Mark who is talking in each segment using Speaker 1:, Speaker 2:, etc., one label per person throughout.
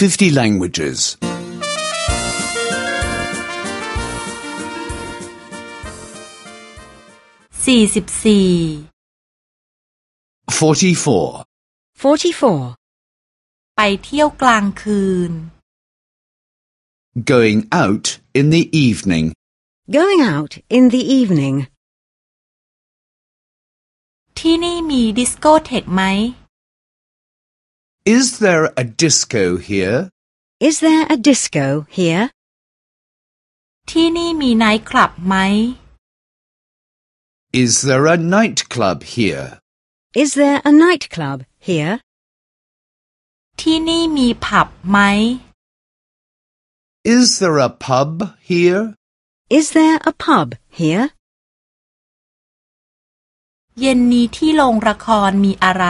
Speaker 1: 50 languages.
Speaker 2: สี่สิบสี่
Speaker 1: 44.
Speaker 3: 44.
Speaker 2: ไปเที่ยวกลางคืน
Speaker 1: Going out in the evening.
Speaker 3: Going out in the evening.
Speaker 2: ที่นี่มีดิสโกเทกไหม
Speaker 1: Is there a disco here?
Speaker 3: Is there a disco here?
Speaker 2: ที่นี่มีไนท์คลับไหม
Speaker 1: Is there a nightclub here?
Speaker 3: Is there a nightclub here?
Speaker 2: ที่นี่มีผับไหม
Speaker 1: Is there a pub here?
Speaker 3: Is there a pub here?
Speaker 2: เย็นนี้ที่โรงละครมีอะไร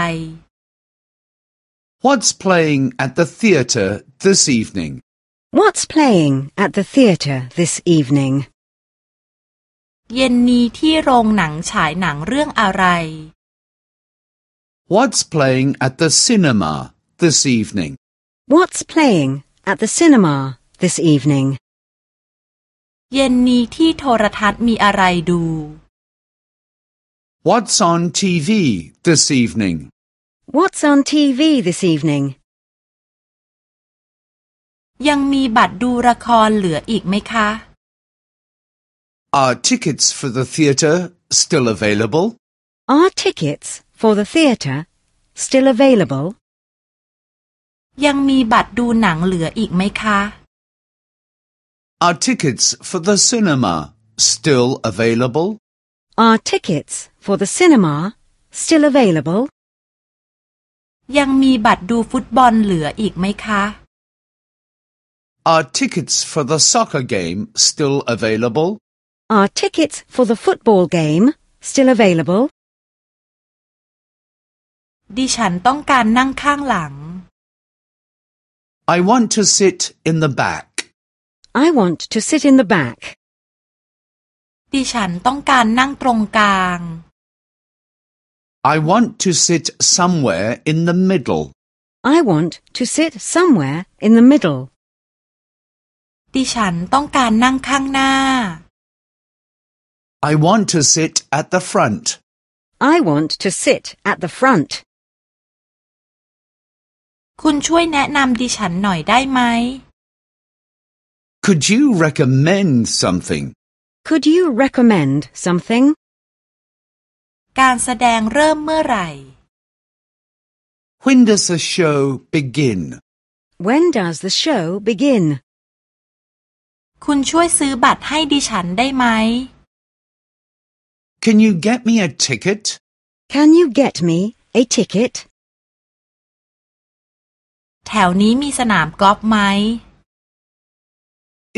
Speaker 1: What's playing at the theatre this evening?
Speaker 3: What's playing at the theatre this evening?
Speaker 2: เย็นนี้ที่โรงหนังฉายหนังเรื่องอะไร
Speaker 1: What's playing at the cinema this evening?
Speaker 3: What's playing at the cinema this evening?
Speaker 2: เย็นนี้ที่โทรทัศน์มีอะไรดู
Speaker 1: What's on TV this evening?
Speaker 3: What's on TV this evening?
Speaker 2: ยังมีบัตรดูละครเหลืออีกไหมคะ
Speaker 1: Are tickets for the theatre still available?
Speaker 3: Are tickets for the theatre still available?
Speaker 2: ยังมีบัตรดูหนังเหลืออีกไหมคะ
Speaker 1: Are tickets for the cinema still available?
Speaker 3: Are tickets for the cinema still available?
Speaker 2: ยังมีบัตรดูฟุตบอลเหลืออีกไหมคะ
Speaker 1: Are tickets for the soccer game still available?
Speaker 3: Are tickets for the football game still available?
Speaker 2: ดิฉันต้องการนั่งข้างหลัง
Speaker 1: I want to sit in the back.
Speaker 3: I want to sit in the back.
Speaker 2: ดิฉันต้องการนั่งตรงกลาง
Speaker 1: I want to sit somewhere in the middle.
Speaker 3: I want to sit somewhere in the middle.
Speaker 2: ดิฉันต้องการนั่งข้างหน้า
Speaker 1: I want to sit at the front.
Speaker 3: I want to sit at the front.
Speaker 2: คุณช่วยแนะนำดิฉันหน่อยได้ไหม
Speaker 1: Could you recommend something?
Speaker 3: Could you recommend something?
Speaker 2: การแสดงเริ่มเมื่อไหร่
Speaker 1: When does the show begin?
Speaker 3: When does the show begin?
Speaker 2: คุณช่วยซื้อบัตรให้ดิฉันได้ไหม
Speaker 1: Can you get me a ticket?
Speaker 3: Can you get me a ticket?
Speaker 2: แถวนี้มีสนามกอล์ฟไหม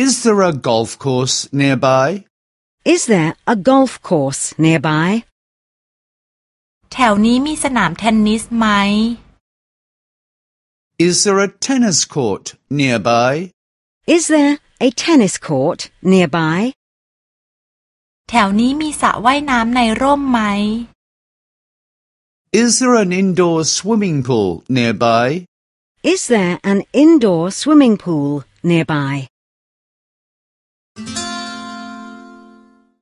Speaker 1: Is there a golf course nearby?
Speaker 3: Is there a golf course nearby?
Speaker 2: แถวนี้มีสนามเทนนิสไหม
Speaker 1: Is there a tennis court nearby?
Speaker 3: Is there a tennis court nearby?
Speaker 2: แถวนี้มีสระว่ายน้ำในร่มไหม
Speaker 1: Is there an indoor swimming pool nearby?
Speaker 3: Is there an indoor swimming pool nearby?